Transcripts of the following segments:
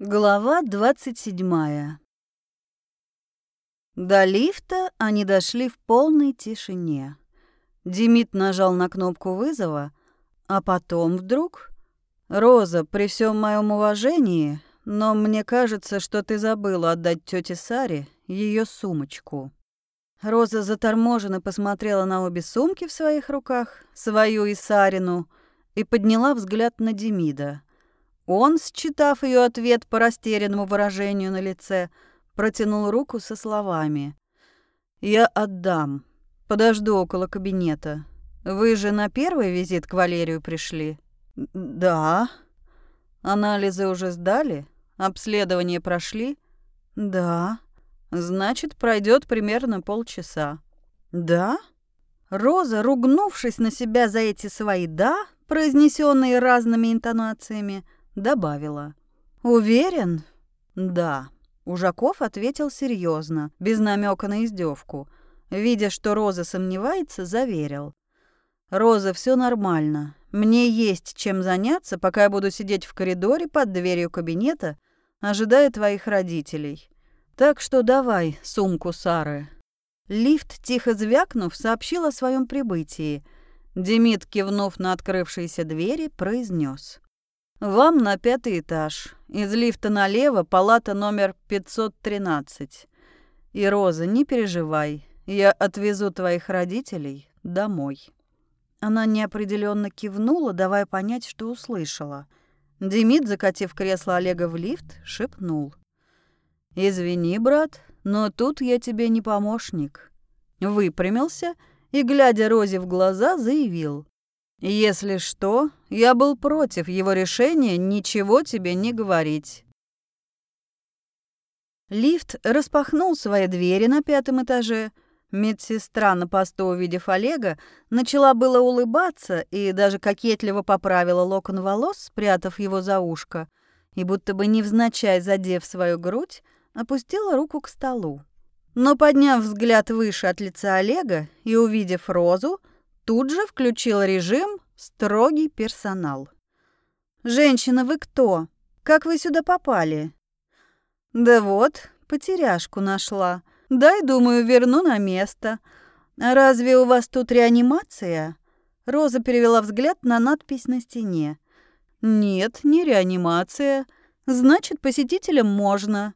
Глава 27. До лифта они дошли в полной тишине. Демид нажал на кнопку вызова, а потом вдруг... «Роза, при всем моем уважении, но мне кажется, что ты забыла отдать тете Саре ее сумочку». Роза заторможенно посмотрела на обе сумки в своих руках, свою и Сарину, и подняла взгляд на Демида. Он, считав ее ответ по растерянному выражению на лице, протянул руку со словами. «Я отдам. Подожду около кабинета. Вы же на первый визит к Валерию пришли?» «Да». «Анализы уже сдали? Обследование прошли?» «Да». «Значит, пройдет примерно полчаса». «Да?» Роза, ругнувшись на себя за эти свои «да», произнесенные разными интонациями, добавила. «Уверен?» «Да». Ужаков ответил серьезно, без намека на издевку. Видя, что Роза сомневается, заверил. «Роза, все нормально. Мне есть чем заняться, пока я буду сидеть в коридоре под дверью кабинета, ожидая твоих родителей. Так что давай сумку Сары». Лифт, тихо звякнув, сообщил о своем прибытии. Демид, кивнув на открывшиеся двери, произнес: вам на пятый этаж. Из лифта налево палата номер 513. И, Роза, не переживай, я отвезу твоих родителей домой». Она неопределенно кивнула, давая понять, что услышала. Демид, закатив кресло Олега в лифт, шепнул. «Извини, брат, но тут я тебе не помощник». Выпрямился и, глядя Розе в глаза, заявил. Если что, я был против его решения ничего тебе не говорить. Лифт распахнул свои двери на пятом этаже. Медсестра на посту, увидев Олега, начала было улыбаться и даже кокетливо поправила локон волос, спрятав его за ушко, и будто бы невзначай задев свою грудь, опустила руку к столу. Но, подняв взгляд выше от лица Олега и увидев Розу, тут же включил режим «Строгий персонал». «Женщина, вы кто? Как вы сюда попали?» «Да вот, потеряшку нашла. Дай, думаю, верну на место. Разве у вас тут реанимация?» Роза перевела взгляд на надпись на стене. «Нет, не реанимация. Значит, посетителям можно».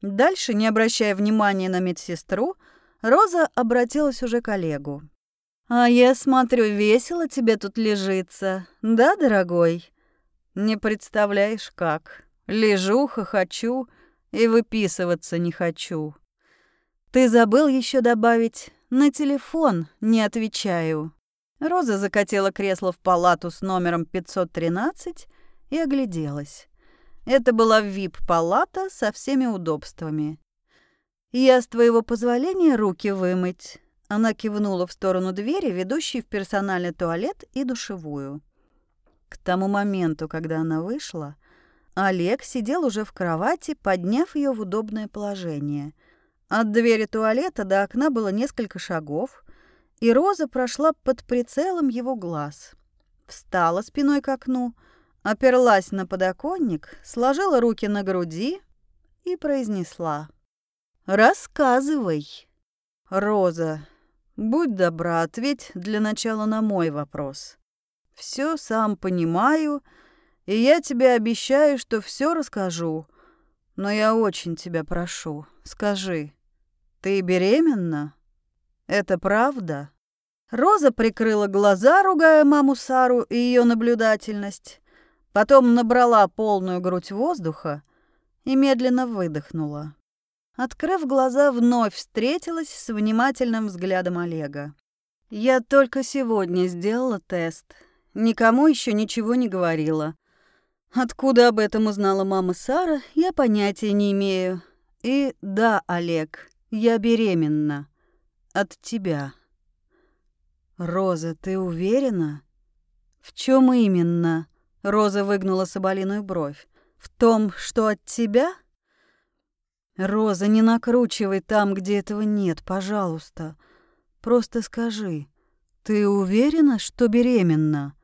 Дальше, не обращая внимания на медсестру, Роза обратилась уже к Олегу. «А я смотрю, весело тебе тут лежится, да, дорогой?» «Не представляешь, как. Лежу, хохочу и выписываться не хочу». «Ты забыл еще добавить «на телефон не отвечаю». Роза закатила кресло в палату с номером 513 и огляделась. Это была вип-палата со всеми удобствами. «Я, с твоего позволения, руки вымыть». Она кивнула в сторону двери, ведущей в персональный туалет и душевую. К тому моменту, когда она вышла, Олег сидел уже в кровати, подняв ее в удобное положение. От двери туалета до окна было несколько шагов, и Роза прошла под прицелом его глаз. Встала спиной к окну, оперлась на подоконник, сложила руки на груди и произнесла. «Рассказывай, Роза, Будь добра, ответь для начала на мой вопрос. Все сам понимаю, и я тебе обещаю, что все расскажу. Но я очень тебя прошу, скажи, ты беременна? Это правда? Роза прикрыла глаза, ругая маму Сару и ее наблюдательность. Потом набрала полную грудь воздуха и медленно выдохнула. Открыв глаза, вновь встретилась с внимательным взглядом Олега. «Я только сегодня сделала тест. Никому еще ничего не говорила. Откуда об этом узнала мама Сара, я понятия не имею. И да, Олег, я беременна. От тебя». «Роза, ты уверена?» «В чем именно?» Роза выгнула соболиную бровь. «В том, что от тебя?» «Роза, не накручивай там, где этого нет, пожалуйста. Просто скажи, ты уверена, что беременна?»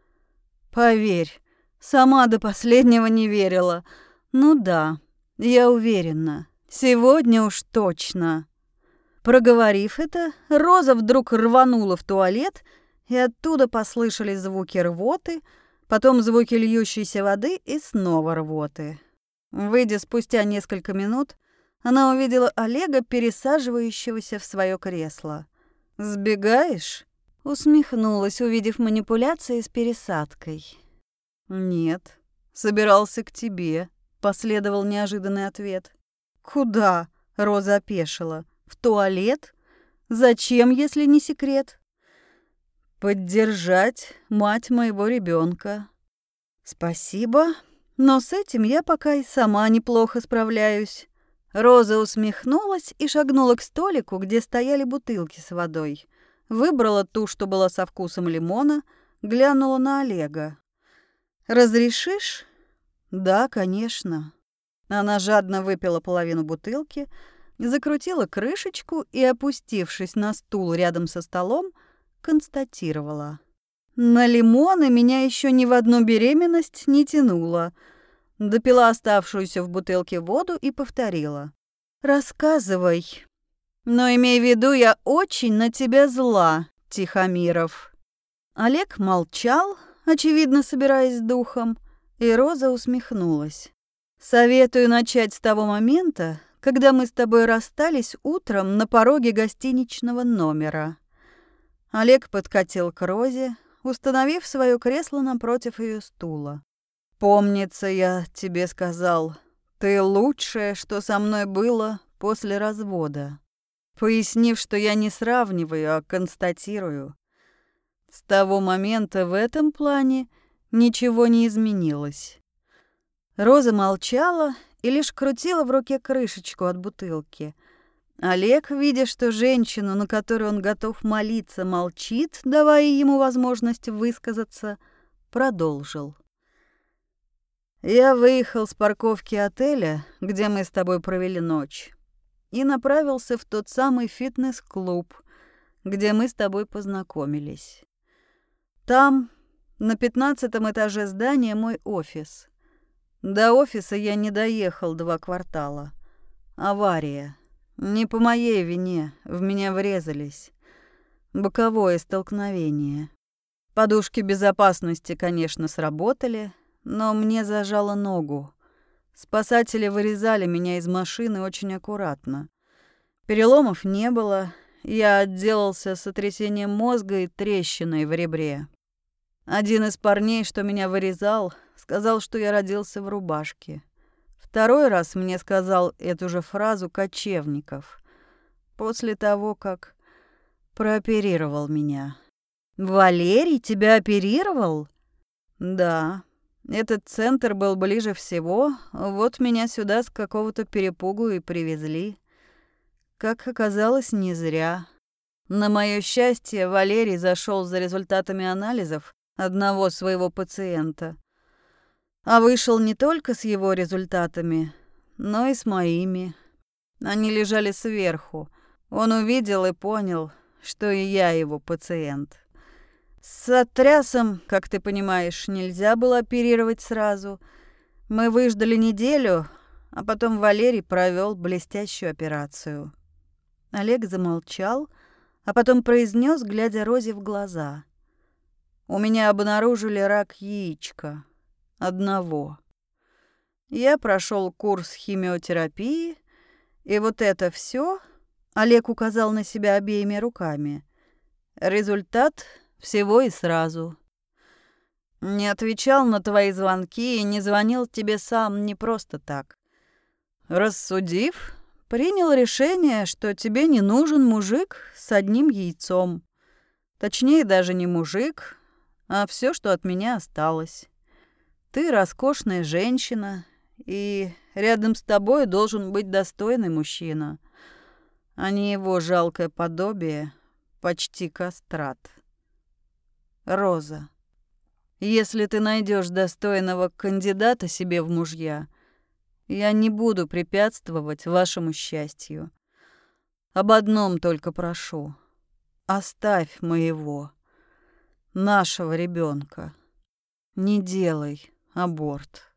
«Поверь, сама до последнего не верила. Ну да, Я уверена, сегодня уж точно. Проговорив это, Роза вдруг рванула в туалет, и оттуда послышались звуки рвоты, потом звуки льющейся воды и снова рвоты. Выйдя спустя несколько минут, она увидела Олега, пересаживающегося в свое кресло. «Сбегаешь?» — усмехнулась, увидев манипуляции с пересадкой. «Нет, собирался к тебе», — последовал неожиданный ответ. «Куда?» — Роза опешила. В туалет? Зачем, если не секрет? Поддержать мать моего ребенка. Спасибо, но с этим я пока и сама неплохо справляюсь. Роза усмехнулась и шагнула к столику, где стояли бутылки с водой. Выбрала ту, что была со вкусом лимона, глянула на Олега. «Разрешишь?» «Да, конечно». Она жадно выпила половину бутылки, закрутила крышечку и, опустившись на стул рядом со столом, констатировала. На лимоны меня еще ни в одну беременность не тянуло. Допила оставшуюся в бутылке воду и повторила. «Рассказывай. Но имей в виду, я очень на тебя зла, Тихомиров». Олег молчал, очевидно, собираясь духом, и Роза усмехнулась. «Советую начать с того момента, когда мы с тобой расстались утром на пороге гостиничного номера. Олег подкатил к Розе, установив свое кресло напротив ее стула. «Помнится, я тебе сказал, ты лучшее, что со мной было после развода», пояснив, что я не сравниваю, а констатирую. С того момента в этом плане ничего не изменилось. Роза молчала и лишь крутила в руке крышечку от бутылки. Олег, видя, что женщину, на которую он готов молиться, молчит, давая ему возможность высказаться, продолжил. «Я выехал с парковки отеля, где мы с тобой провели ночь, и направился в тот самый фитнес-клуб, где мы с тобой познакомились. Там, на пятнадцатом этаже здания, мой офис. До офиса я не доехал два квартала. Авария. Не по моей вине, в меня врезались. Боковое столкновение. Подушки безопасности, конечно, сработали, но мне зажало ногу. Спасатели вырезали меня из машины очень аккуратно. Переломов не было, я отделался сотрясением мозга и трещиной в ребре. Один из парней, что меня вырезал, сказал, что я родился в рубашке. Второй раз мне сказал эту же фразу Кочевников. После того, как прооперировал меня. «Валерий тебя оперировал?» «Да. Этот центр был ближе всего. Вот меня сюда с какого-то перепугу и привезли. Как оказалось, не зря. На мое счастье, Валерий зашел за результатами анализов одного своего пациента. А вышел не только с его результатами, но и с моими. Они лежали сверху. Он увидел и понял, что и я его пациент. С отрясом, как ты понимаешь, нельзя было оперировать сразу. Мы выждали неделю, а потом Валерий провел блестящую операцию. Олег замолчал, а потом произнес, глядя Розе в глаза. У меня обнаружили рак яичка. Одного. Я прошел курс химиотерапии, и вот это все Олег указал на себя обеими руками. Результат всего и сразу. Не отвечал на твои звонки и не звонил тебе сам не просто так. Рассудив, принял решение, что тебе не нужен мужик с одним яйцом. Точнее, даже не мужик, а все, что от меня осталось. Ты роскошная женщина, и рядом с тобой должен быть достойный мужчина, а не его жалкое подобие, почти кастрат. Роза, если ты найдешь достойного кандидата себе в мужья, я не буду препятствовать вашему счастью. Об одном только прошу. Оставь моего нашего ребенка. Не делай аборт.